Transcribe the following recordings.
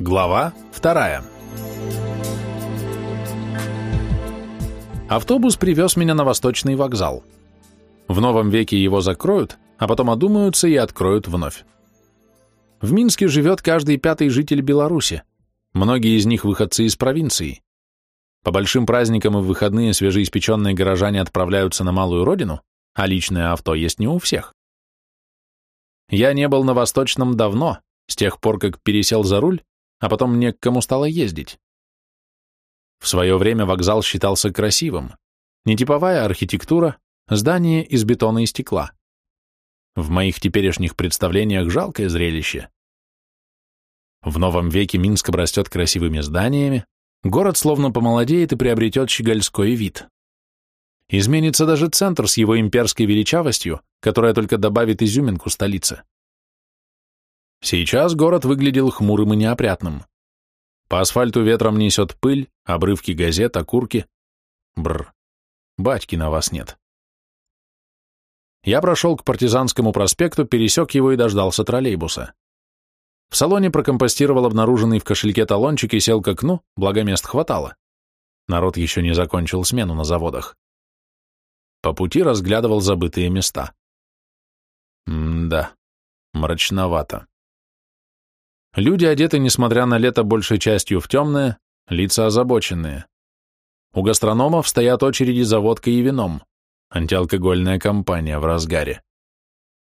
Глава вторая. Автобус привез меня на Восточный вокзал. В новом веке его закроют, а потом одумаются и откроют вновь. В Минске живет каждый пятый житель Беларуси. Многие из них выходцы из провинции. По большим праздникам и в выходные свежеиспеченные горожане отправляются на малую родину, а личное авто есть не у всех. Я не был на Восточном давно, с тех пор, как пересел за руль, а потом мне к кому стало ездить. В свое время вокзал считался красивым. Нетиповая архитектура, здание из бетона и стекла. В моих теперешних представлениях жалкое зрелище. В новом веке Минск обрастет красивыми зданиями, город словно помолодеет и приобретет щегольской вид. Изменится даже центр с его имперской величавостью, которая только добавит изюминку столице. Сейчас город выглядел хмурым и неопрятным. По асфальту ветром несет пыль, обрывки газет, окурки. Бр. Батьки на вас нет. Я прошел к партизанскому проспекту, пересек его и дождался троллейбуса. В салоне прокомпостировал обнаруженный в кошельке талончик и сел к окну, благо мест хватало. Народ еще не закончил смену на заводах. По пути разглядывал забытые места. М-да, мрачновато. Люди одеты, несмотря на лето, большей частью в темное, лица озабоченные. У гастрономов стоят очереди за водкой и вином. Антиалкогольная кампания в разгаре.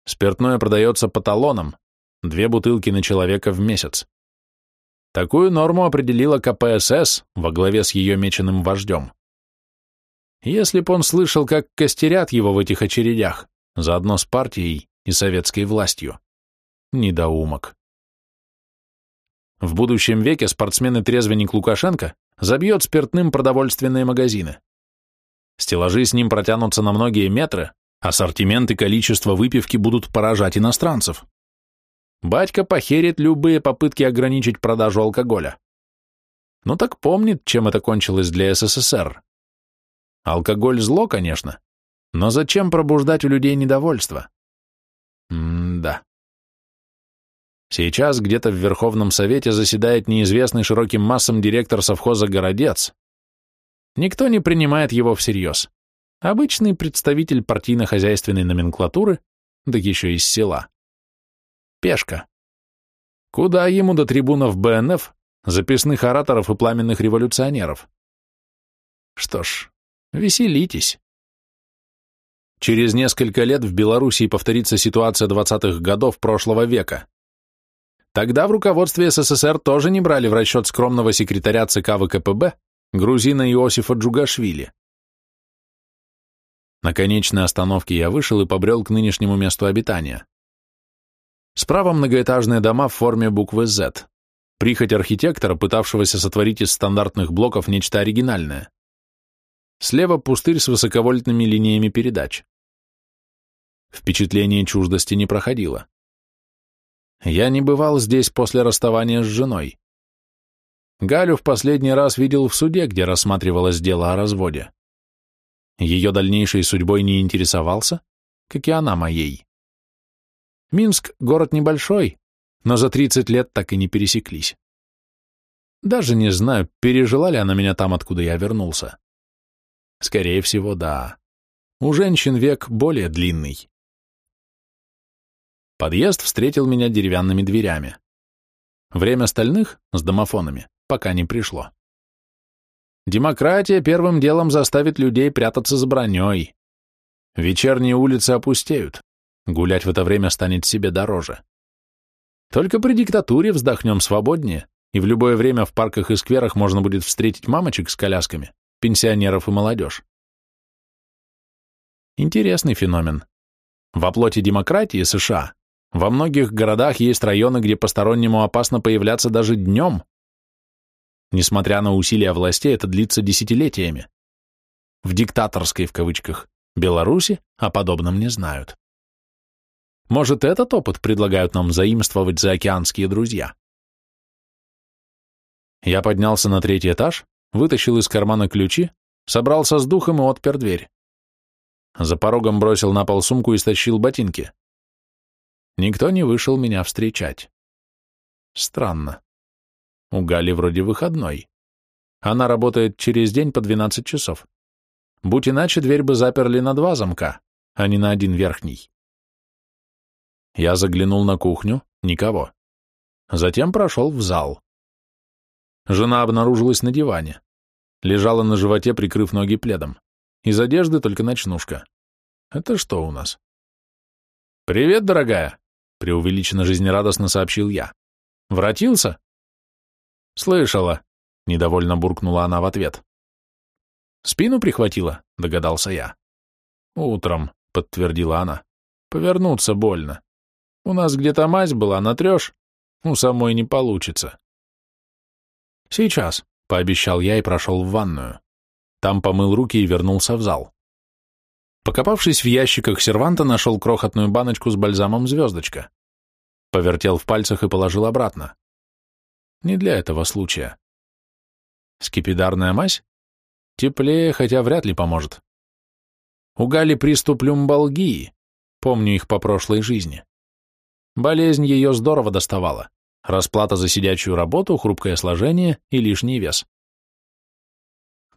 Спиртное продается по талонам, две бутылки на человека в месяц. Такую норму определила КПСС во главе с ее меченым вождем. Если б он слышал, как костерят его в этих очередях, заодно с партией и советской властью. Недоумок. В будущем веке спортсмен-трезвенник Лукашенко забьет спиртным продовольственные магазины. Стеллажи с ним протянутся на многие метры, ассортимент и количество выпивки будут поражать иностранцев. Батька похерит любые попытки ограничить продажу алкоголя. Ну так помнит, чем это кончилось для СССР. Алкоголь зло, конечно, но зачем пробуждать у людей недовольство? М-да. Сейчас где-то в Верховном Совете заседает неизвестный широким массам директор совхоза «Городец». Никто не принимает его всерьез. Обычный представитель партийно-хозяйственной номенклатуры, да еще из села. Пешка. Куда ему до трибунов БНФ, записных ораторов и пламенных революционеров? Что ж, Веселитесь. Через несколько лет в Белоруссии повторится ситуация 20-х годов прошлого века. Тогда в руководстве СССР тоже не брали в расчет скромного секретаря ЦК ВКПБ грузина Иосифа Джугашвили. На конечной остановке я вышел и побрел к нынешнему месту обитания. Справа многоэтажные дома в форме буквы Z. Прихоть архитектора, пытавшегося сотворить из стандартных блоков нечто оригинальное. Слева пустырь с высоковольтными линиями передач. Впечатление чуждости не проходило. Я не бывал здесь после расставания с женой. Галю в последний раз видел в суде, где рассматривалось дело о разводе. Ее дальнейшей судьбой не интересовался, как и она моей. Минск — город небольшой, но за 30 лет так и не пересеклись. Даже не знаю, пережила ли она меня там, откуда я вернулся. Скорее всего, да. У женщин век более длинный. Подъезд встретил меня деревянными дверями. Время стальных с домофонами пока не пришло. Демократия первым делом заставит людей прятаться за броней. Вечерние улицы опустеют. Гулять в это время станет себе дороже. Только при диктатуре вздохнем свободнее, и в любое время в парках и скверах можно будет встретить мамочек с колясками, пенсионеров и молодежь. Интересный феномен. В оплоте демократии США во многих городах есть районы, где постороннему опасно появляться даже днем. Несмотря на усилия властей, это длится десятилетиями. В диктаторской, в кавычках, Беларуси о подобном не знают. Может, этот опыт предлагают нам заимствовать заокеанские друзья? Я поднялся на третий этаж, вытащил из кармана ключи, собрался с духом и отпер дверь. За порогом бросил на пол сумку и стащил ботинки. Никто не вышел меня встречать. Странно. У Гали вроде выходной. Она работает через день по 12 часов. Будь иначе, дверь бы заперли на два замка, а не на один верхний. Я заглянул на кухню, никого. Затем прошел в зал. Жена обнаружилась на диване. Лежала на животе, прикрыв ноги пледом. Из одежды только ночнушка. Это что у нас? «Привет, дорогая!» — преувеличенно жизнерадостно сообщил я. «Вратился?» «Слышала», — недовольно буркнула она в ответ. «Спину прихватила?» — догадался я. «Утром», — подтвердила она. «Повернуться больно. У нас где-то мазь была, натрешь? У самой не получится». «Сейчас», — пообещал я и прошел в ванную. Там помыл руки и вернулся в зал. Покопавшись в ящиках серванта, нашел крохотную баночку с бальзамом «Звездочка». Повертел в пальцах и положил обратно. Не для этого случая. Скипидарная мазь? Теплее, хотя вряд ли поможет. У Гали приступ люмбалгии, помню их по прошлой жизни. Болезнь ее здорово доставала. Расплата за сидячую работу, хрупкое сложение и лишний вес.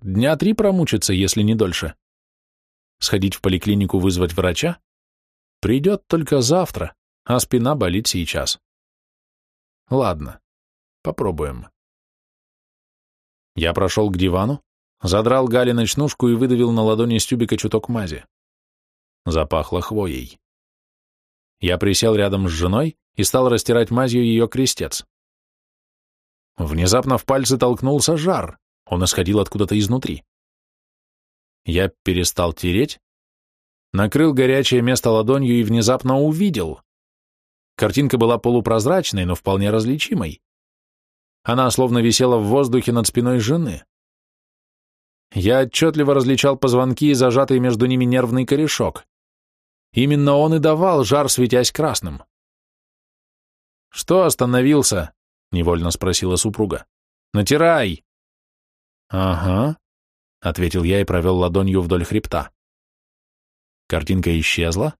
Дня три промучиться, если не дольше. Сходить в поликлинику вызвать врача? Придет только завтра, а спина болит сейчас. Ладно, попробуем. Я прошел к дивану, задрал Гали ночнушку и выдавил на ладони с тюбика чуток мази. Запахло хвоей. Я присел рядом с женой и стал растирать мазью ее крестец. Внезапно в пальцы толкнулся жар, он исходил откуда-то изнутри. Я перестал тереть, накрыл горячее место ладонью и внезапно увидел. Картинка была полупрозрачной, но вполне различимой. Она словно висела в воздухе над спиной жены. Я отчетливо различал позвонки и зажатый между ними нервный корешок. Именно он и давал жар, светясь красным. «Что остановился?» — невольно спросила супруга. «Натирай!» «Ага», — ответил я и провел ладонью вдоль хребта. Картинка исчезла,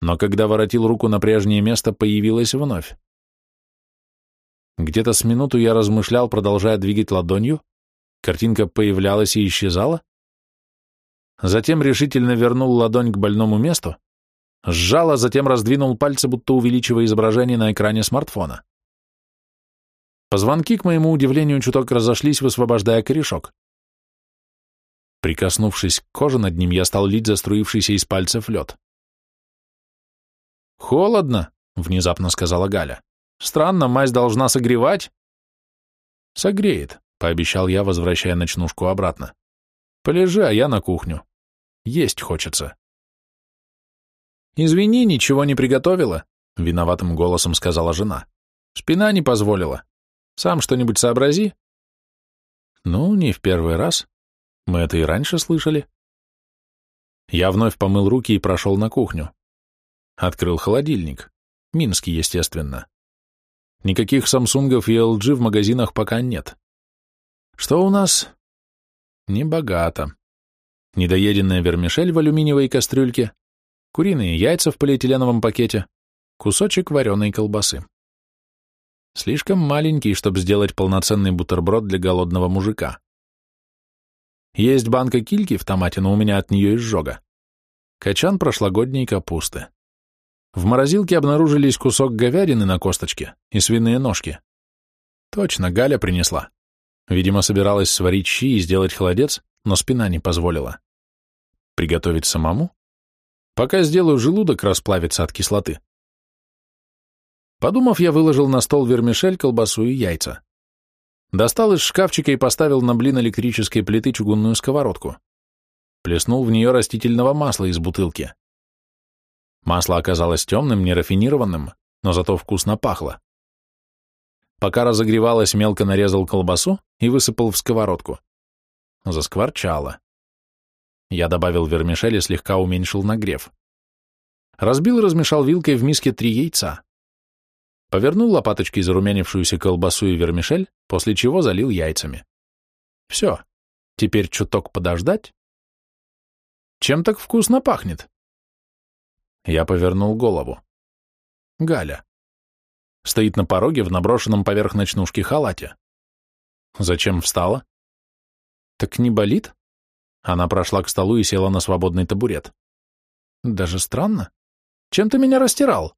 но когда воротил руку на прежнее место, появилась вновь. Где-то с минуту я размышлял, продолжая двигать ладонью, картинка появлялась и исчезала, затем решительно вернул ладонь к больному месту, сжал, а затем раздвинул пальцы, будто увеличивая изображение на экране смартфона. Позвонки, к моему удивлению, чуток разошлись, высвобождая корешок. Прикоснувшись к коже над ним, я стал лить заструившийся из пальцев лед. «Холодно», — внезапно сказала Галя. «Странно, мазь должна согревать». «Согреет», — пообещал я, возвращая ночнушку обратно. «Полежи, а я на кухню. Есть хочется». «Извини, ничего не приготовила», — виноватым голосом сказала жена. «Спина не позволила. Сам что-нибудь сообрази?» «Ну, не в первый раз. Мы это и раньше слышали». Я вновь помыл руки и прошел на кухню. Открыл холодильник. Минский, естественно. Никаких самсунгов и LG в магазинах пока нет. Что у нас? Небогато. Недоеденная вермишель в алюминиевой кастрюльке, куриные яйца в полиэтиленовом пакете, кусочек вареной колбасы. Слишком маленький, чтобы сделать полноценный бутерброд для голодного мужика. Есть банка кильки в томате, но у меня от нее изжога. Качан прошлогодней капусты. В морозилке обнаружились кусок говядины на косточке и свиные ножки. Точно, Галя принесла. Видимо, собиралась сварить щи и сделать холодец, но спина не позволила. Приготовить самому? Пока сделаю желудок расплавиться от кислоты. Подумав, я выложил на стол вермишель, колбасу и яйца. Достал из шкафчика и поставил на блин электрической плиты чугунную сковородку. Плеснул в нее растительного масла из бутылки. Масло оказалось темным, нерафинированным, но зато вкусно пахло. Пока разогревалось, мелко нарезал колбасу и высыпал в сковородку. Заскворчало. Я добавил вермишель и слегка уменьшил нагрев. Разбил и размешал вилкой в миске три яйца. Повернул лопаточкой зарумянившуюся колбасу и вермишель, после чего залил яйцами. Все, теперь чуток подождать. Чем так вкусно пахнет? Я повернул голову. Галя. Стоит на пороге в наброшенном поверх ночнушки халате. Зачем встала? Так не болит? Она прошла к столу и села на свободный табурет. Даже странно. Чем ты меня растирал?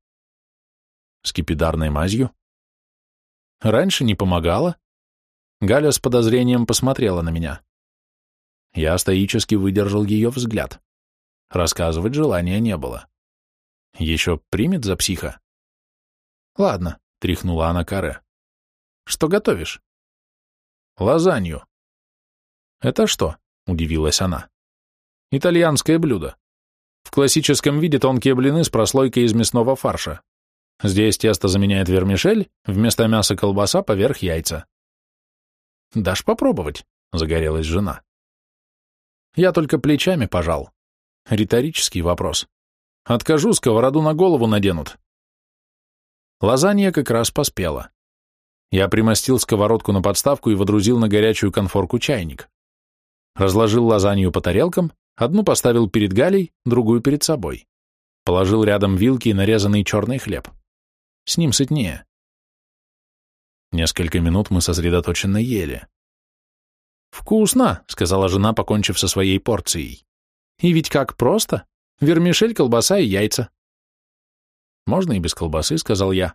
Скипидарной мазью. Раньше не помогала. Галя с подозрением посмотрела на меня. Я стоически выдержал ее взгляд. Рассказывать желания не было. Еще примет за психа? Ладно, тряхнула она каре. Что готовишь? Лазанью. Это что? Удивилась она. Итальянское блюдо. В классическом виде тонкие блины с прослойкой из мясного фарша. Здесь тесто заменяет вермишель, вместо мяса колбаса поверх яйца. «Дашь попробовать?» — загорелась жена. Я только плечами пожал. Риторический вопрос. Откажу, сковороду на голову наденут. Лазанья как раз поспела. Я примостил сковородку на подставку и водрузил на горячую конфорку чайник. Разложил лазанью по тарелкам, одну поставил перед Галей, другую перед собой. Положил рядом вилки и нарезанный черный хлеб. С ним сытнее. Несколько минут мы сосредоточенно ели. «Вкусно», — сказала жена, покончив со своей порцией. «И ведь как просто. Вермишель, колбаса и яйца». «Можно и без колбасы», — сказал я.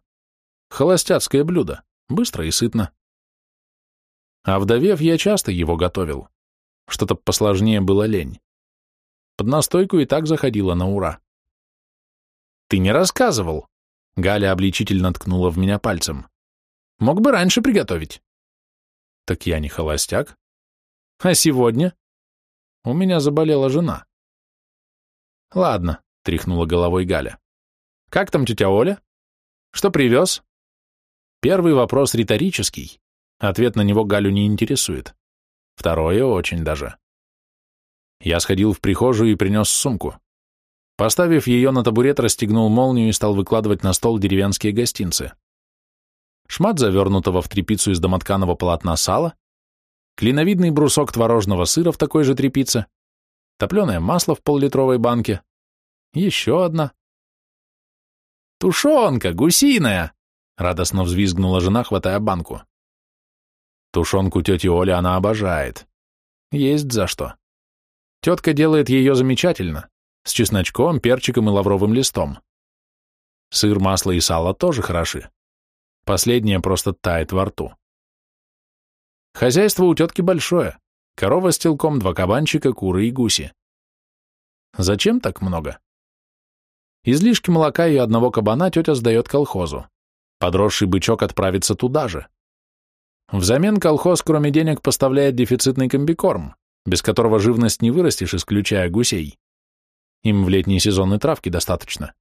«Холостяцкое блюдо. Быстро и сытно». А вдовев, я часто его готовил. Что-то посложнее было лень. Под настойку и так заходила на ура. «Ты не рассказывал!» Галя обличительно ткнула в меня пальцем. «Мог бы раньше приготовить». «Так я не холостяк. А сегодня? У меня заболела жена. Ладно, тряхнула головой Галя. Как там тетя Оля? Что привез? Первый вопрос риторический. Ответ на него Галю не интересует. Второе очень даже. Я сходил в прихожую и принес сумку. Поставив ее на табурет, расстегнул молнию и стал выкладывать на стол деревенские гостинцы. Шмат завернутого в тряпицу из домотканого полотна сала, клиновидный брусок творожного сыра в такой же тряпице, топленое масло в поллитровой банке, еще одна. «Тушенка, гусиная!» — радостно взвизгнула жена, хватая банку. Тушенку тети Оли она обожает. Есть за что. Тетка делает ее замечательно, с чесночком, перчиком и лавровым листом. Сыр, масло и сало тоже хороши. Последнее просто тает во рту. Хозяйство у тетки большое. Корова с телком, два кабанчика, куры и гуси. Зачем так много? Излишки молока и одного кабана тетя сдает колхозу. Подросший бычок отправится туда же. Взамен колхоз, кроме денег, поставляет дефицитный комбикорм, без которого живность не вырастешь, исключая гусей. Им в летний сезон травки достаточно.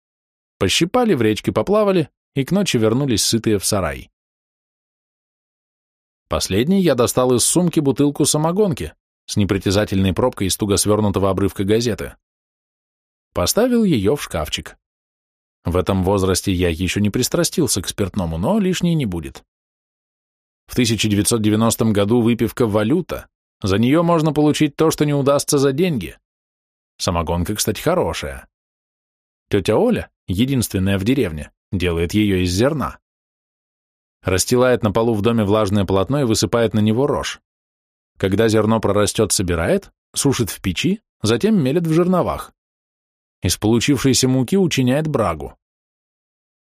Пощипали, в речке поплавали, и к ночи вернулись сытые в сарай. Последний я достал из сумки бутылку самогонки с непритязательной пробкой из туго свернутого обрывка газеты. Поставил ее в шкафчик. В этом возрасте я еще не пристрастился к спиртному, но лишней не будет. В 1990 году выпивка – валюта. За нее можно получить то, что не удастся за деньги. Самогонка, кстати, хорошая. Тетя Оля, единственная в деревне, делает ее из зерна расстилает на полу в доме влажное полотно и высыпает на него рожь. Когда зерно прорастет, собирает, сушит в печи, затем мелет в жерновах. Из получившейся муки учиняет брагу.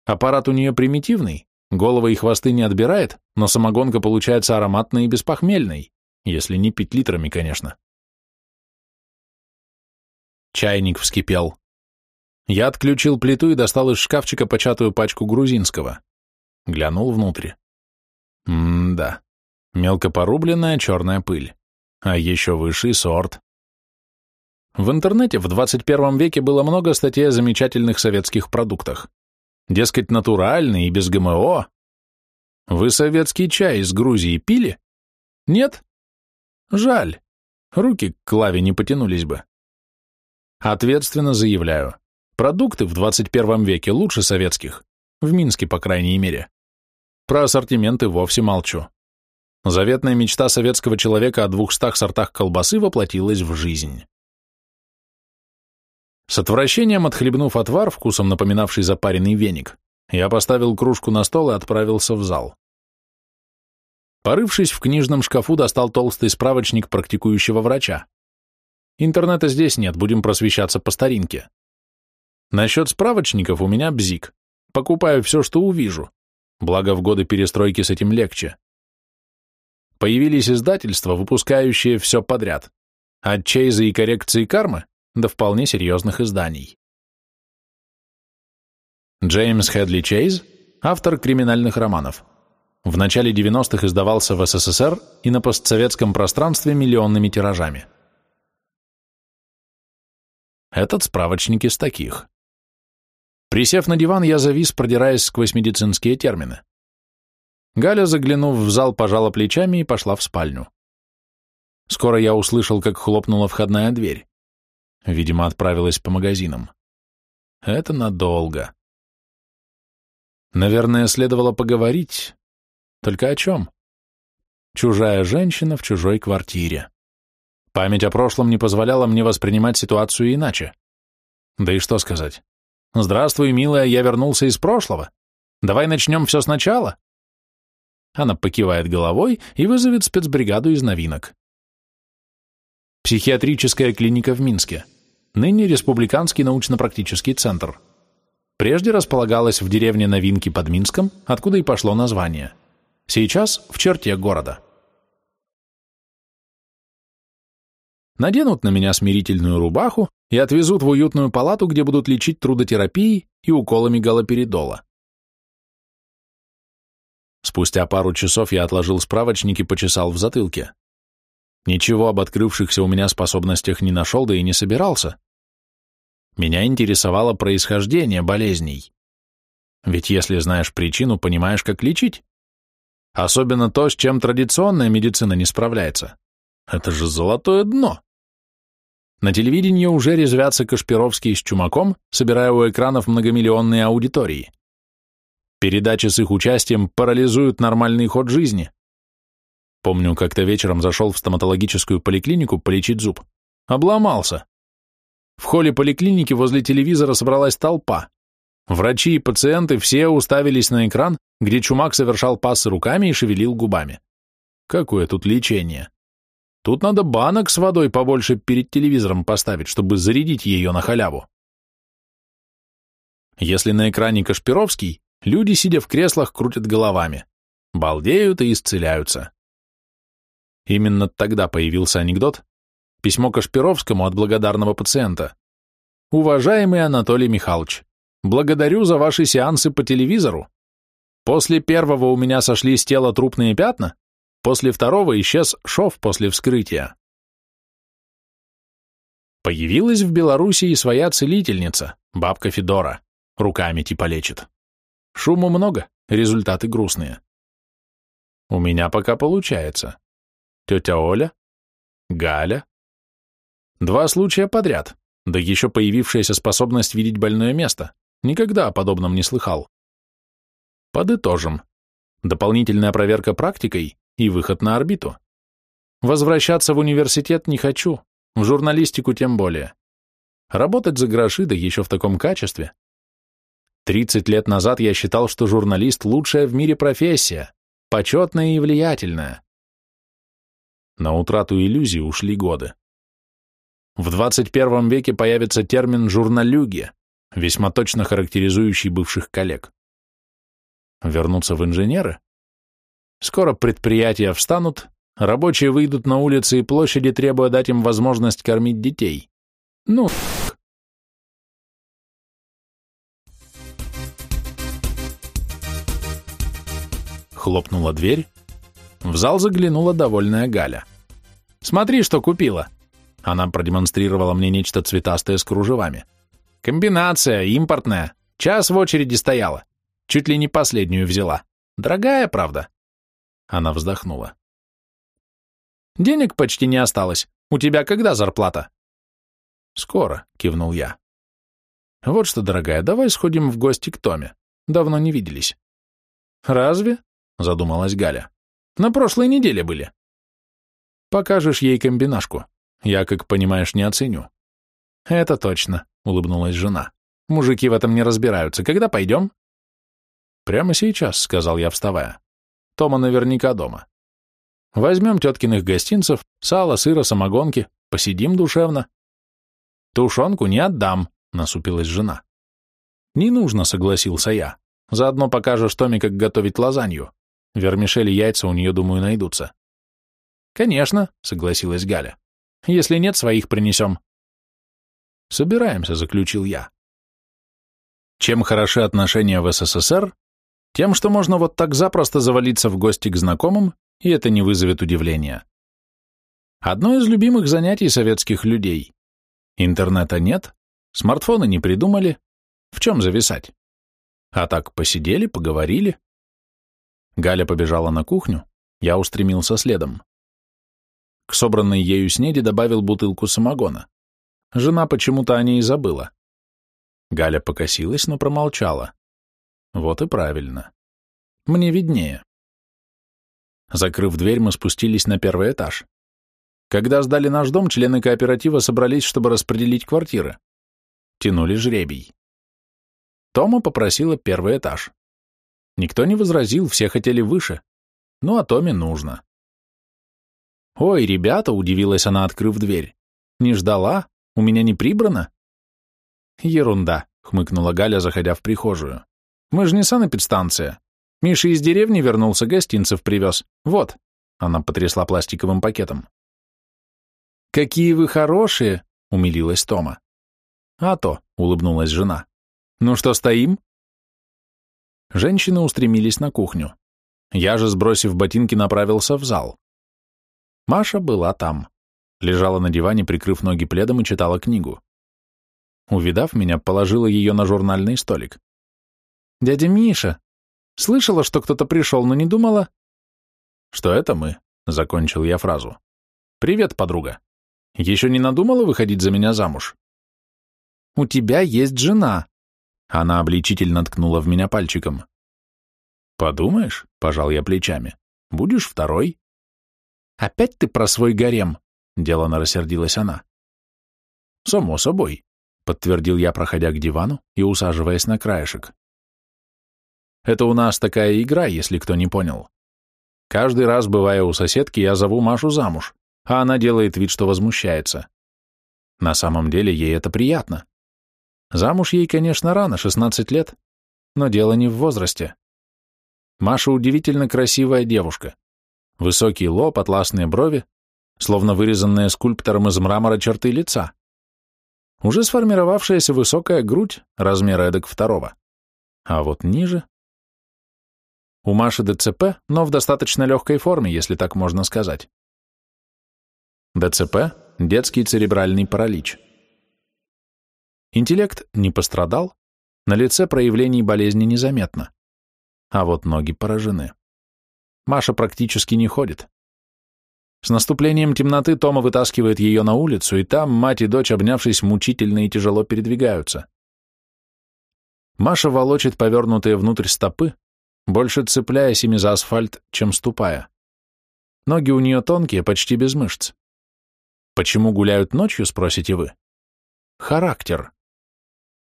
Аппарат у нее примитивный, головы и хвосты не отбирает, но самогонка получается ароматной и беспохмельной, если не пить литрами, конечно. Чайник вскипел. Я отключил плиту и достал из шкафчика початую пачку грузинского. Глянул внутрь. М-да. Мелко порубленная черная пыль. А еще высший сорт. В интернете в 21 веке было много статей о замечательных советских продуктах. Дескать, натуральный и без ГМО. Вы советский чай из Грузии пили? Нет? Жаль. Руки к клаве не потянулись бы. Ответственно заявляю, продукты в 21 веке лучше советских. В Минске, по крайней мере. Про ассортименты вовсе молчу. Заветная мечта советского человека о двухстах сортах колбасы воплотилась в жизнь. С отвращением отхлебнув отвар, вкусом напоминавший запаренный веник, я поставил кружку на стол и отправился в зал. Порывшись в книжном шкафу, достал толстый справочник практикующего врача. Интернета здесь нет, будем просвещаться по старинке. Насчет справочников у меня бзик. Покупаю все, что увижу. Благо в годы перестройки с этим легче. Появились издательства, выпускающие все подряд. От Чейза и коррекции кармы до вполне серьезных изданий. Джеймс Хедли Чейз – автор криминальных романов. В начале 90-х издавался в СССР и на постсоветском пространстве миллионными тиражами. Этот справочник из таких. Присев на диван, я завис, продираясь сквозь медицинские термины. Галя, заглянув в зал, пожала плечами и пошла в спальню. Скоро я услышал, как хлопнула входная дверь. Видимо, отправилась по магазинам. Это надолго. Наверное, следовало поговорить. Только о чем? Чужая женщина в чужой квартире. Память о прошлом не позволяла мне воспринимать ситуацию иначе. Да и что сказать? «Здравствуй, милая, я вернулся из прошлого. Давай начнем все сначала». Она покивает головой и вызовет спецбригаду из новинок. Психиатрическая клиника в Минске. Ныне Республиканский научно-практический центр. Прежде располагалась в деревне Новинки под Минском, откуда и пошло название. Сейчас в черте города. Наденут на меня смирительную рубаху и отвезут в уютную палату, где будут лечить трудотерапией и уколами галоперидола. Спустя пару часов я отложил справочник и почесал в затылке. Ничего об открывшихся у меня способностях не нашел, да и не собирался. Меня интересовало происхождение болезней. Ведь если знаешь причину, понимаешь, как лечить. Особенно то, с чем традиционная медицина не справляется. Это же золотое дно. На телевидении уже резвятся Кашпировский с Чумаком, собирая у экранов многомиллионные аудитории. Передачи с их участием парализуют нормальный ход жизни. Помню, как-то вечером зашел в стоматологическую поликлинику полечить зуб. Обломался. В холле поликлиники возле телевизора собралась толпа. Врачи и пациенты все уставились на экран, где чумак совершал пассы руками и шевелил губами. Какое тут лечение? Тут надо банок с водой побольше перед телевизором поставить, чтобы зарядить ее на халяву. Если на экране Кашпировский, люди, сидя в креслах, крутят головами, балдеют и исцеляются. Именно тогда появился анекдот, письмо Кашпировскому от благодарного пациента. «Уважаемый Анатолий Михайлович, благодарю за ваши сеансы по телевизору. После первого у меня сошли с тела трупные пятна, после второго исчез шов после вскрытия». Появилась в Беларуси и своя целительница, бабка Федора, руками типа лечит. Шуму много, результаты грустные. У меня пока получается. Тетя Оля, Галя. Два случая подряд, да еще появившаяся способность видеть больное место. Никогда о подобном не слыхал. Подытожим. Дополнительная проверка практикой и выход на орбиту. Возвращаться в университет не хочу, в журналистику тем более. Работать за гроши, да еще в таком качестве. 30 лет назад я считал, что журналист – лучшая в мире профессия, почетная и влиятельная. На утрату иллюзий ушли годы. В 21 веке появится термин «журналюги», весьма точно характеризующий бывших коллег. Вернуться в инженеры? Скоро предприятия встанут, рабочие выйдут на улицы и площади, требуя дать им возможность кормить детей. Ну, Хлопнула дверь. В зал заглянула довольная Галя. Смотри, что купила!» Она продемонстрировала мне нечто цветастое с кружевами. «Комбинация, импортная. Час в очереди стояла. Чуть ли не последнюю взяла. Дорогая, правда?» Она вздохнула. «Денег почти не осталось. У тебя когда зарплата?» «Скоро», — кивнул я. «Вот что, дорогая, давай сходим в гости к Томе. Давно не виделись». «Разве?» — задумалась Галя. «На прошлой неделе были». Покажешь ей комбинашку. Я, как понимаешь, не оценю. Это точно, улыбнулась жена. Мужики в этом не разбираются. Когда пойдем? Прямо сейчас, сказал я, вставая. Тома наверняка дома. Возьмем теткиных гостинцев, сало, сыра, самогонки, посидим душевно. Тушенку не отдам, насупилась жена. Не нужно, согласился я. Заодно покажешь Томе, как готовить лазанью. Вермишель и яйца у нее, думаю, найдутся. Конечно, согласилась Галя. Если нет, своих принесем. Собираемся, заключил я. Чем хороши отношения в СССР? Тем, что можно вот так запросто завалиться в гости к знакомым, и это не вызовет удивления. Одно из любимых занятий советских людей. Интернета нет, смартфоны не придумали. В чем зависать? А так посидели, поговорили. Галя побежала на кухню, я устремился следом. К собранной ею снеди добавил бутылку самогона. Жена почему-то о ней забыла. Галя покосилась, но промолчала. Вот и правильно. Мне виднее. Закрыв дверь, мы спустились на первый этаж. Когда сдали наш дом, члены кооператива собрались, чтобы распределить квартиры. Тянули жребий. Тома попросила первый этаж. Никто не возразил, все хотели выше. Ну, а Томе нужно. «Ой, ребята!» — удивилась она, открыв дверь. «Не ждала? У меня не прибрано?» «Ерунда», — хмыкнула Галя, заходя в прихожую. «Мы же не санэпидстанция. Миша из деревни вернулся, гостинцев привез. Вот». Она потрясла пластиковым пакетом. «Какие вы хорошие!» — умилилась Тома. «А то», — улыбнулась жена. «Ну что, стоим?» Женщины устремились на кухню. Я же, сбросив ботинки, направился в зал. Маша была там. Лежала на диване, прикрыв ноги пледом и читала книгу. Увидав меня, положила ее на журнальный столик. «Дядя Миша, слышала, что кто-то пришел, но не думала...» «Что это мы?» — закончил я фразу. «Привет, подруга. Еще не надумала выходить за меня замуж?» «У тебя есть жена!» Она обличительно ткнула в меня пальчиком. «Подумаешь?» — пожал я плечами. «Будешь второй?» «Опять ты про свой гарем?» — делано рассердилась она. «Само собой», — подтвердил я, проходя к дивану и усаживаясь на краешек. «Это у нас такая игра, если кто не понял. Каждый раз, бывая у соседки, я зову Машу замуж, а она делает вид, что возмущается. На самом деле ей это приятно. Замуж ей, конечно, рано, 16 лет, но дело не в возрасте. Маша удивительно красивая девушка, Высокий лоб, атласные брови, словно вырезанные скульптором из мрамора черты лица. Уже сформировавшаяся высокая грудь, размера эдак второго. А вот ниже... У Маши ДЦП, но в достаточно легкой форме, если так можно сказать. ДЦП – детский церебральный паралич. Интеллект не пострадал, на лице проявлений болезни незаметно, а вот ноги поражены. Маша практически не ходит. С наступлением темноты Тома вытаскивает ее на улицу, и там мать и дочь, обнявшись, мучительно и тяжело передвигаются. Маша волочит повернутые внутрь стопы, больше цепляясь ими за асфальт, чем ступая. Ноги у нее тонкие, почти без мышц. Почему гуляют ночью, спросите вы? Характер.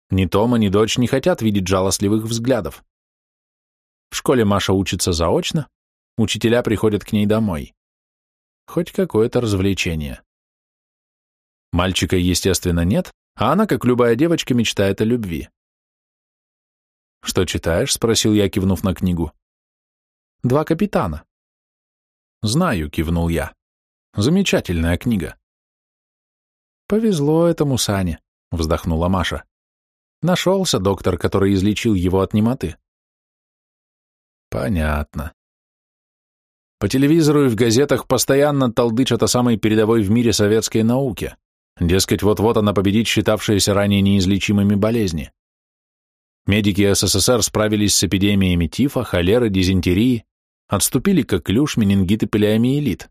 Ни Тома, ни дочь не хотят видеть жалостливых взглядов. В школе Маша учится заочно, Учителя приходят к ней домой. Хоть какое-то развлечение. Мальчика, естественно, нет, а она, как любая девочка, мечтает о любви. «Что читаешь?» — спросил я, кивнув на книгу. «Два капитана». «Знаю», — кивнул я. «Замечательная книга». «Повезло этому Сане», — вздохнула Маша. «Нашелся доктор, который излечил его от немоты». «Понятно. По телевизору и в газетах постоянно толдычат о самой передовой в мире советской науке. Дескать, вот-вот она победит считавшиеся ранее неизлечимыми болезни. Медики СССР справились с эпидемиями тифа, холеры, дизентерии, отступили коклюш, менингит и полиомиелит.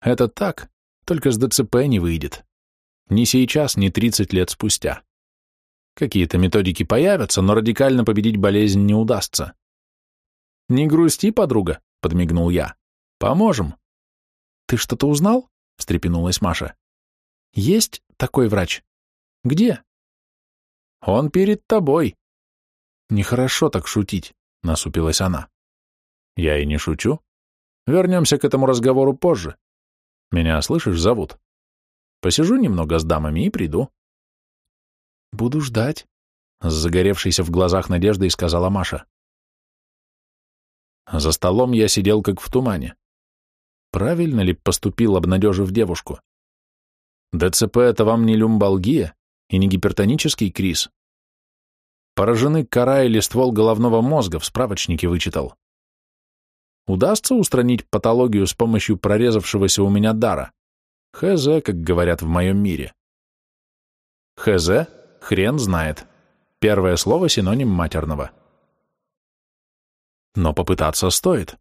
Это так, только с ДЦП не выйдет. Ни сейчас, ни 30 лет спустя. Какие-то методики появятся, но радикально победить болезнь не удастся. Не грусти, подруга, подмигнул я. Поможем. Ты что-то узнал? встрепенулась Маша. Есть такой врач? Где? Он перед тобой. Нехорошо так шутить, насупилась она. Я и не шучу. Вернемся к этому разговору позже. Меня, слышишь, зовут. Посижу немного с дамами и приду. Буду ждать, — с загоревшейся в глазах надеждой сказала Маша. За столом я сидел как в тумане. Правильно ли поступил, обнадежив девушку? ДЦП — это вам не люмбалгия и не гипертонический криз. Поражены кора или ствол головного мозга, в справочнике вычитал. Удастся устранить патологию с помощью прорезавшегося у меня дара? ХЗ, как говорят в моем мире. ХЗ — хрен знает. Первое слово — синоним матерного. Но попытаться стоит.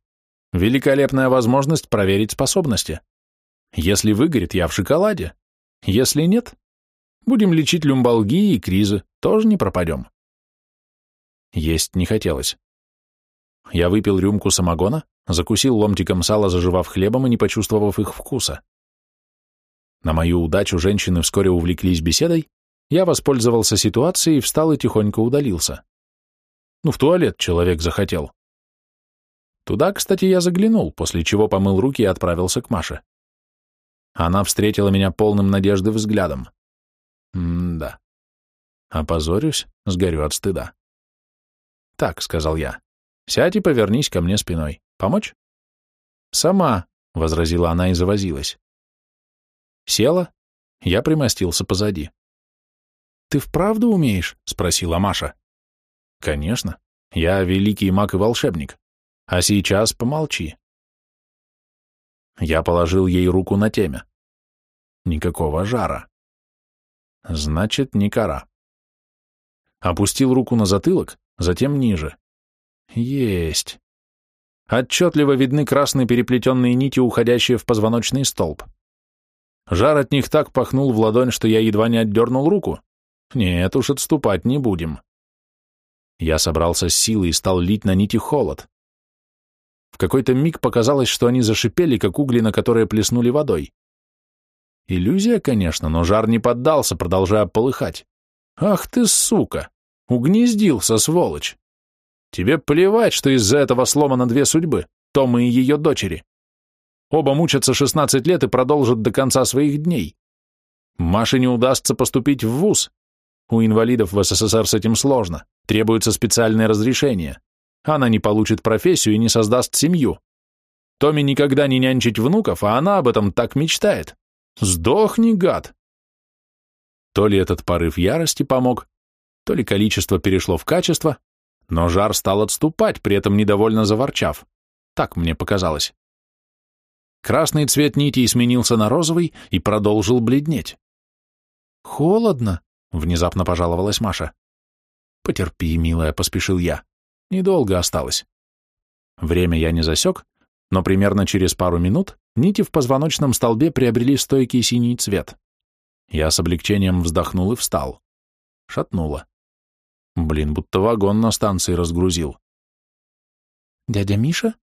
Великолепная возможность проверить способности. Если выгорит, я в шоколаде. Если нет, будем лечить люмбалгии и кризы, тоже не пропадем. Есть не хотелось. Я выпил рюмку самогона, закусил ломтиком сала, заживав хлебом и не почувствовав их вкуса. На мою удачу женщины вскоре увлеклись беседой, я воспользовался ситуацией, встал и тихонько удалился. Ну, в туалет человек захотел. Туда, кстати, я заглянул, после чего помыл руки и отправился к Маше. Она встретила меня полным надежды взглядом. М-да. Опозорюсь, сгорю от стыда. «Так», — сказал я, — «сядь и повернись ко мне спиной. Помочь?» «Сама», — возразила она и завозилась. Села, я примостился позади. «Ты вправду умеешь?» — спросила Маша. «Конечно. Я великий маг и волшебник. А сейчас помолчи. Я положил ей руку на темя. Никакого жара. Значит, не кора. Опустил руку на затылок, затем ниже. Есть. Отчетливо видны красные переплетенные нити, уходящие в позвоночный столб. Жар от них так пахнул в ладонь, что я едва не отдернул руку. Нет уж, отступать не будем. Я собрался с силой и стал лить на нити холод. В какой-то миг показалось, что они зашипели, как угли, на которые плеснули водой. Иллюзия, конечно, но жар не поддался, продолжая полыхать. «Ах ты, сука! Угнездился, сволочь! Тебе плевать, что из-за этого сломано две судьбы, Тома и ее дочери. Оба мучатся 16 лет и продолжат до конца своих дней. Маше не удастся поступить в ВУЗ. У инвалидов в СССР с этим сложно, требуется специальное разрешение. Она не получит профессию и не создаст семью. Томе никогда не нянчить внуков, а она об этом так мечтает. Сдохни, гад! То ли этот порыв ярости помог, то ли количество перешло в качество, но жар стал отступать, при этом недовольно заворчав. Так мне показалось. Красный цвет нитей сменился на розовый и продолжил бледнеть. «Холодно», — внезапно пожаловалась Маша. «Потерпи, милая», — поспешил я. Недолго осталось. Время я не засек, но примерно через пару минут нити в позвоночном столбе приобрели стойкий синий цвет. Я с облегчением вздохнул и встал. Шатнуло. Блин, будто вагон на станции разгрузил. «Дядя Миша?»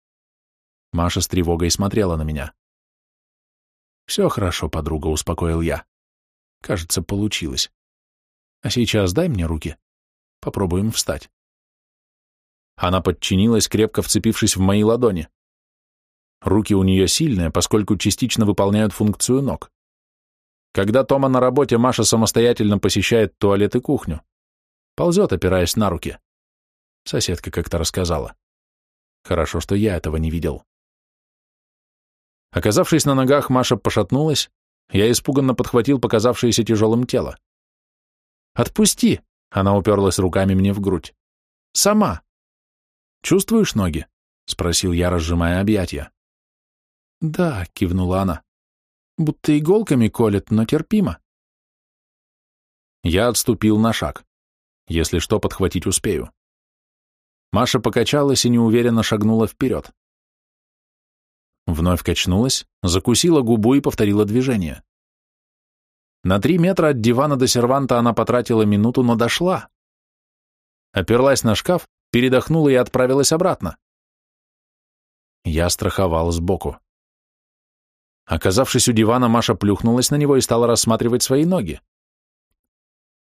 Маша с тревогой смотрела на меня. «Все хорошо, подруга», — успокоил я. «Кажется, получилось. А сейчас дай мне руки. Попробуем встать». Она подчинилась, крепко вцепившись в мои ладони. Руки у нее сильные, поскольку частично выполняют функцию ног. Когда Тома на работе, Маша самостоятельно посещает туалет и кухню. Ползет, опираясь на руки. Соседка как-то рассказала. Хорошо, что я этого не видел. Оказавшись на ногах, Маша пошатнулась, я испуганно подхватил показавшееся тяжелым тело. «Отпусти!» — она уперлась руками мне в грудь. «Сама!» Чувствуешь ноги? Спросил я, разжимая объятия. Да, кивнула она. Будто иголками колет, но терпимо. Я отступил на шаг. Если что, подхватить успею. Маша покачалась и неуверенно шагнула вперед. Вновь качнулась, закусила губу и повторила движение. На три метра от дивана до серванта она потратила минуту, но дошла. Оперлась на шкаф передохнула и отправилась обратно. Я страховал сбоку. Оказавшись у дивана, Маша плюхнулась на него и стала рассматривать свои ноги.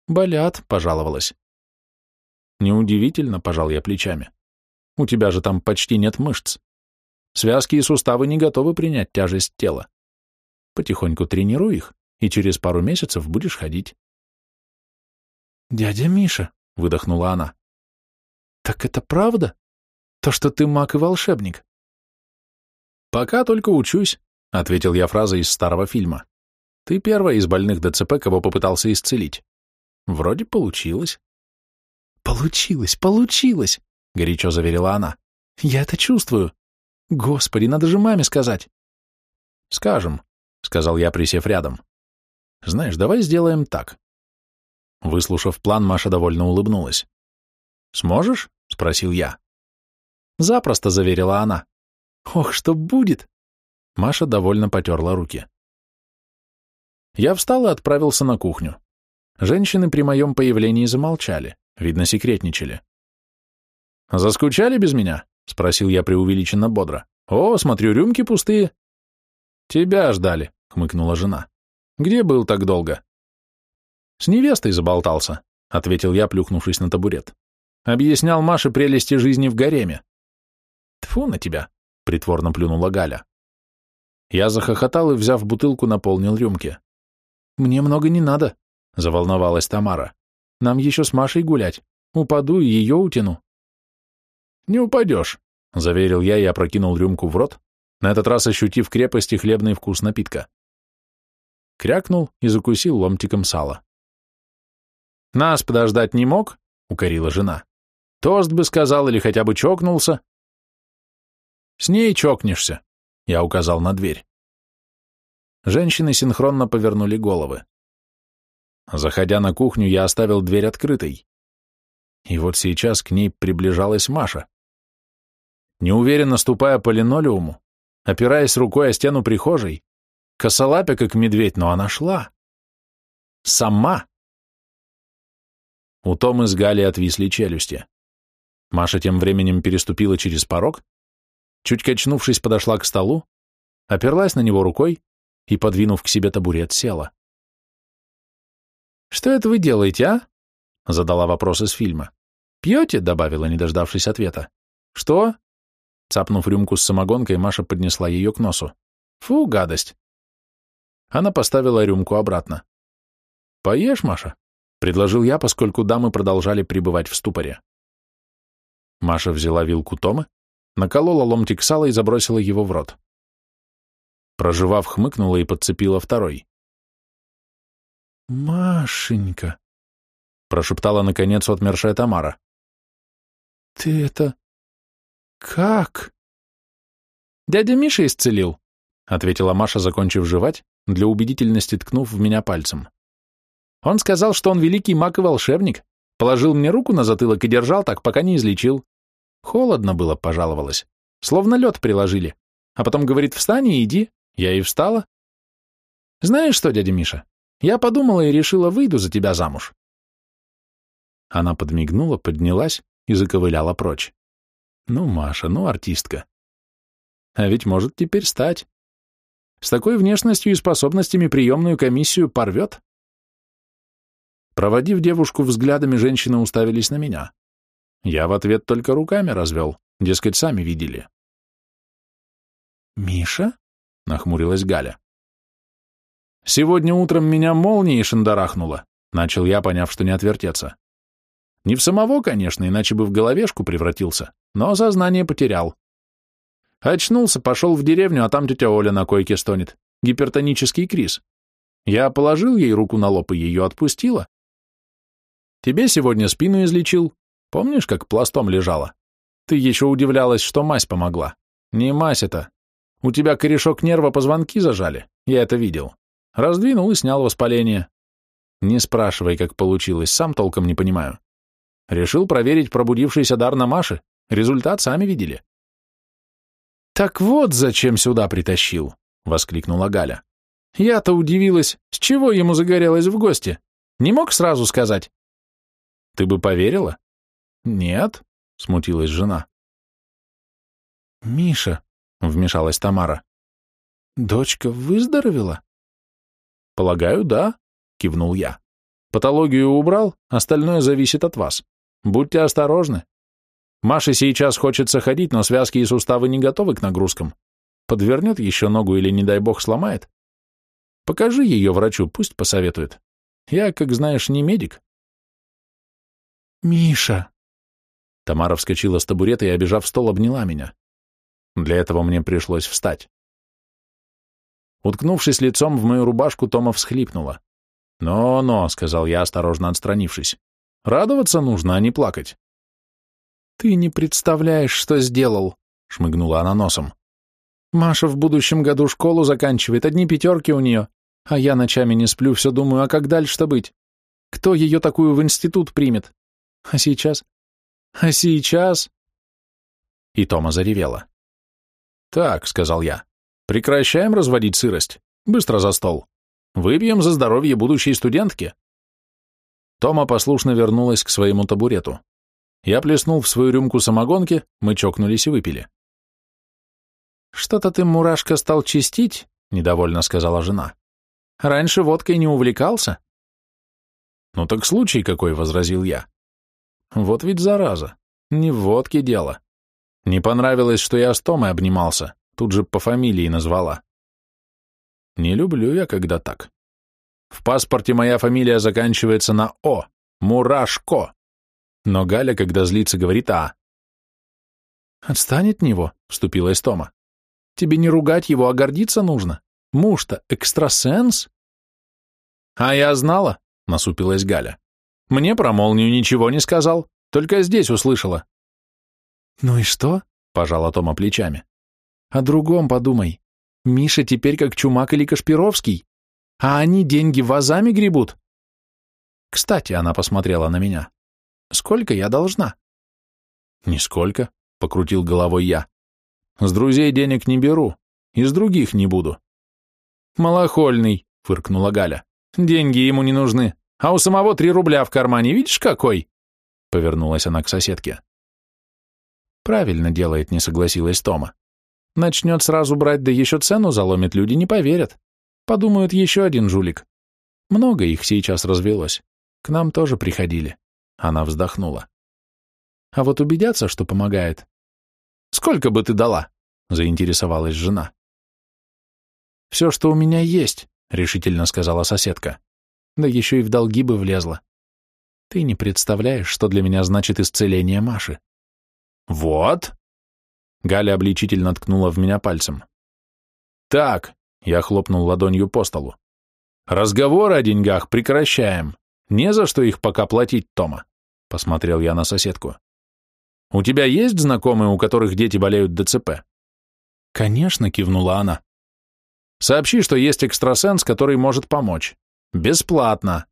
«Болят», — пожаловалась. «Неудивительно», — пожал я плечами. «У тебя же там почти нет мышц. Связки и суставы не готовы принять тяжесть тела. Потихоньку тренируй их, и через пару месяцев будешь ходить. «Дядя Миша», — выдохнула она, — «так это правда? То, что ты маг и волшебник?» «Пока только учусь», — ответил я фразой из старого фильма. «Ты первая из больных ДЦП, кого попытался исцелить. Вроде получилось». «Получилось, получилось!» — горячо заверила она. «Я это чувствую. Господи, надо же маме сказать!» «Скажем», — сказал я, присев рядом. «Знаешь, давай сделаем так». Выслушав план, Маша довольно улыбнулась. «Сможешь?» — спросил я. «Запросто», — заверила она. «Ох, что будет!» Маша довольно потерла руки. Я встал и отправился на кухню. Женщины при моем появлении замолчали. Видно, секретничали. «Заскучали без меня?» — спросил я преувеличенно бодро. «О, смотрю, рюмки пустые». «Тебя ждали», — хмыкнула жена. «Где был так долго?» «С невестой заболтался», — ответил я, плюхнувшись на табурет. «Объяснял Маше прелести жизни в гареме». «Тьфу на тебя», — притворно плюнула Галя. Я захохотал и, взяв бутылку, наполнил рюмки. «Мне много не надо», — заволновалась Тамара. Нам еще с Машей гулять. Упаду и ее утяну. Не упадешь, заверил я и опрокинул рюмку в рот, на этот раз ощутив крепость и хлебный вкус напитка. Крякнул и закусил ломтиком сала. «Нас подождать не мог?» — укорила жена. «Тост бы сказал или хотя бы чокнулся». «С ней чокнешься», — я указал на дверь. Женщины синхронно повернули головы. Заходя на кухню, я оставил дверь открытой. И вот сейчас к ней приближалась Маша. Неуверенно ступая по линолеуму, опираясь рукой о стену прихожей, косолапя, как медведь, но она шла. Сама. У Томы с Галей отвисли челюсти. Маша тем временем переступила через порог, чуть качнувшись, подошла к столу, оперлась на него рукой и, подвинув к себе табурет, села. «Что это вы делаете, а?» — задала вопрос из фильма. «Пьете?» — добавила, не дождавшись ответа. «Что?» Цапнув рюмку с самогонкой, Маша поднесла ее к носу. «Фу, гадость!» Она поставила рюмку обратно. «Поешь, Маша?» — предложил я, поскольку дамы продолжали пребывать в ступоре. Маша взяла вилку Томы, наколола ломтик сала и забросила его в рот. Проживав, хмыкнула и подцепила второй. «Машенька!» — прошептала, наконец, отмершая Тамара. «Ты это... как?» «Дядя Миша исцелил», — ответила Маша, закончив жевать, для убедительности ткнув в меня пальцем. «Он сказал, что он великий маг и волшебник, положил мне руку на затылок и держал так, пока не излечил. Холодно было, пожаловалась, словно лед приложили, а потом говорит, встань и иди, я и встала. Знаешь что, дядя Миша, я подумала и решила, выйду за тебя замуж. Она подмигнула, поднялась и заковыляла прочь. Ну, Маша, ну, артистка. А ведь может теперь стать. С такой внешностью и способностями приемную комиссию порвет. Проводив девушку взглядами, женщины уставились на меня. Я в ответ только руками развел, дескать, сами видели. «Миша?» — нахмурилась Галя. Сегодня утром меня молнией шандарахнуло, начал я, поняв, что не отвертеться. Не в самого, конечно, иначе бы в головешку превратился, но сознание потерял. Очнулся, пошел в деревню, а там тетя Оля на койке стонет. Гипертонический криз. Я положил ей руку на лоб и ее отпустила. Тебе сегодня спину излечил. Помнишь, как пластом лежала? Ты еще удивлялась, что мазь помогла. Не мазь это. У тебя корешок нерва позвонки зажали. Я это видел. Раздвинул и снял воспаление. Не спрашивай, как получилось, сам толком не понимаю. Решил проверить пробудившийся дар на Маше. Результат сами видели. «Так вот, зачем сюда притащил!» — воскликнула Галя. «Я-то удивилась, с чего ему загорелось в гости? Не мог сразу сказать?» «Ты бы поверила?» «Нет», — смутилась жена. «Миша», — вмешалась Тамара, — «дочка выздоровела?» «Полагаю, да», — кивнул я. «Патологию убрал, остальное зависит от вас. Будьте осторожны. Маше сейчас хочется ходить, но связки и суставы не готовы к нагрузкам. Подвернет еще ногу или, не дай бог, сломает. Покажи ее врачу, пусть посоветует. Я, как знаешь, не медик. «Миша!» Тамара вскочила с табурета и, обижав стол, обняла меня. Для этого мне пришлось встать. Уткнувшись лицом в мою рубашку, Тома всхлипнула. «Но-но», — сказал я, осторожно отстранившись. «Радоваться нужно, а не плакать». «Ты не представляешь, что сделал», — шмыгнула она носом. «Маша в будущем году школу заканчивает, одни пятерки у нее, а я ночами не сплю, все думаю, а как дальше-то быть? Кто ее такую в институт примет? А сейчас? А сейчас?» И Тома заревела. «Так», — сказал я, — «прекращаем разводить сырость. Быстро за стол. Выпьем за здоровье будущей студентки». Тома послушно вернулась к своему табурету. Я плеснул в свою рюмку самогонки, мы чокнулись и выпили. «Что-то ты, мурашка, стал чистить?» — недовольно сказала жена. «Раньше водкой не увлекался?» «Ну так случай какой», — возразил я. «Вот ведь зараза. Не в водке дело. Не понравилось, что я с Томой обнимался, тут же по фамилии назвала. Не люблю я, когда так. В паспорте моя фамилия заканчивается на О, Мурашко. Но Галя, когда злится, говорит А. «Отстань от него», — вступилась Тома. «Тебе не ругать его, а гордиться нужно. Муж-то экстрасенс». «А я знала», — насупилась Галя. «Мне про молнию ничего не сказал, только здесь услышала». «Ну и что?» — пожала Тома плечами. «О другом подумай. Миша теперь как Чумак или Кашпировский, а они деньги вазами гребут». «Кстати», — она посмотрела на меня, Сколько я должна? Нисколько, покрутил головой я. С друзей денег не беру, из других не буду. Малохольный, фыркнула Галя. Деньги ему не нужны, а у самого три рубля в кармане, видишь какой? Повернулась она к соседке. Правильно делает, не согласилась Тома. Начнет сразу брать, да еще цену заломит, люди не поверят. Подумают, еще один жулик. Много их сейчас развелось. К нам тоже приходили. Она вздохнула. А вот убедятся, что помогает. Сколько бы ты дала? Заинтересовалась жена. Все, что у меня есть, решительно сказала соседка. Да еще и в долги бы влезла. Ты не представляешь, что для меня значит исцеление Маши. Вот. Галя обличительно ткнула в меня пальцем. Так, я хлопнул ладонью по столу. Разговоры о деньгах прекращаем. Не за что их пока платить, Тома. Посмотрел я на соседку. У тебя есть знакомые, у которых дети болеют ДЦП? Конечно, кивнула она. Сообщи, что есть экстрасенс, который может помочь. Бесплатно.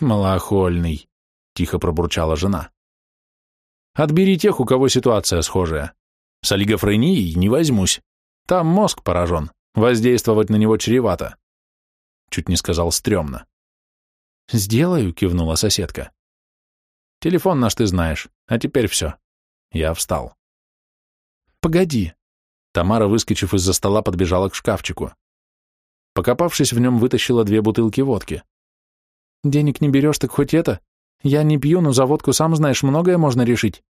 Малохольный, тихо пробурчала жена. Отбери тех, у кого ситуация схожая. С олигофренией не возьмусь. Там мозг поражен, воздействовать на него чревато. Чуть не сказал стрёмно. «Сделаю», — кивнула соседка. «Телефон наш ты знаешь, а теперь все». Я встал. «Погоди». Тамара, выскочив из-за стола, подбежала к шкафчику. Покопавшись в нем, вытащила две бутылки водки. «Денег не берешь, так хоть это. Я не пью, но за водку, сам знаешь, многое можно решить.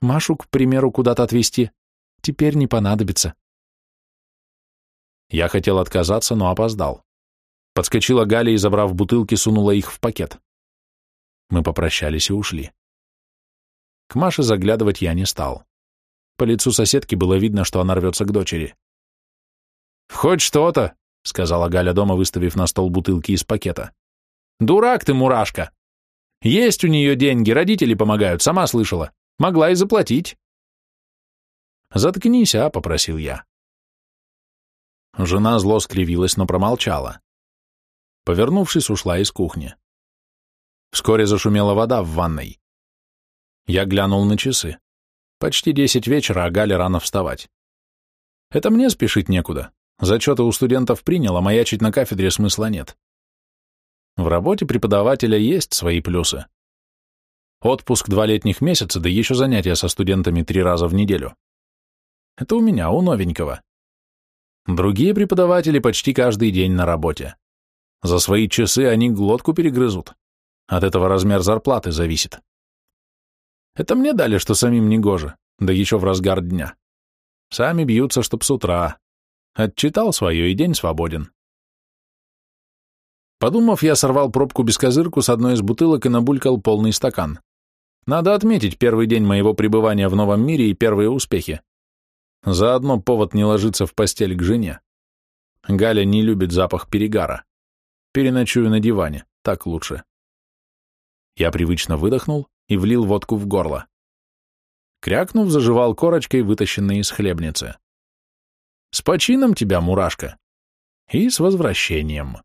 Машу, к примеру, куда-то отвезти. Теперь не понадобится». Я хотел отказаться, но опоздал. Подскочила Галя и, забрав бутылки, сунула их в пакет. Мы попрощались и ушли. К Маше заглядывать я не стал. По лицу соседки было видно, что она рвется к дочери. «Хоть что-то», — сказала Галя дома, выставив на стол бутылки из пакета. «Дурак ты, мурашка! Есть у нее деньги, родители помогают, сама слышала. Могла и заплатить». «Заткнись, а», — попросил я. Жена зло скривилась, но промолчала. Повернувшись, ушла из кухни. Вскоре зашумела вода в ванной. Я глянул на часы. Почти десять вечера, а Галя рано вставать. Это мне спешить некуда. Зачеты у студентов принял, а маячить на кафедре смысла нет. В работе преподавателя есть свои плюсы. Отпуск два летних месяца, да еще занятия со студентами три раза в неделю. Это у меня, у новенького. Другие преподаватели почти каждый день на работе. За свои часы они глотку перегрызут. От этого размер зарплаты зависит. Это мне дали, что самим не гоже, да еще в разгар дня. Сами бьются, чтоб с утра. Отчитал свое, и день свободен. Подумав, я сорвал пробку-бескозырку с одной из бутылок и набулькал полный стакан. Надо отметить первый день моего пребывания в новом мире и первые успехи. Заодно повод не ложиться в постель к жене. Галя не любит запах перегара. Переночую на диване, так лучше. Я привычно выдохнул и влил водку в горло. Крякнув, заживал корочкой, вытащенной из хлебницы. «С почином тебя, мурашка!» «И с возвращением!»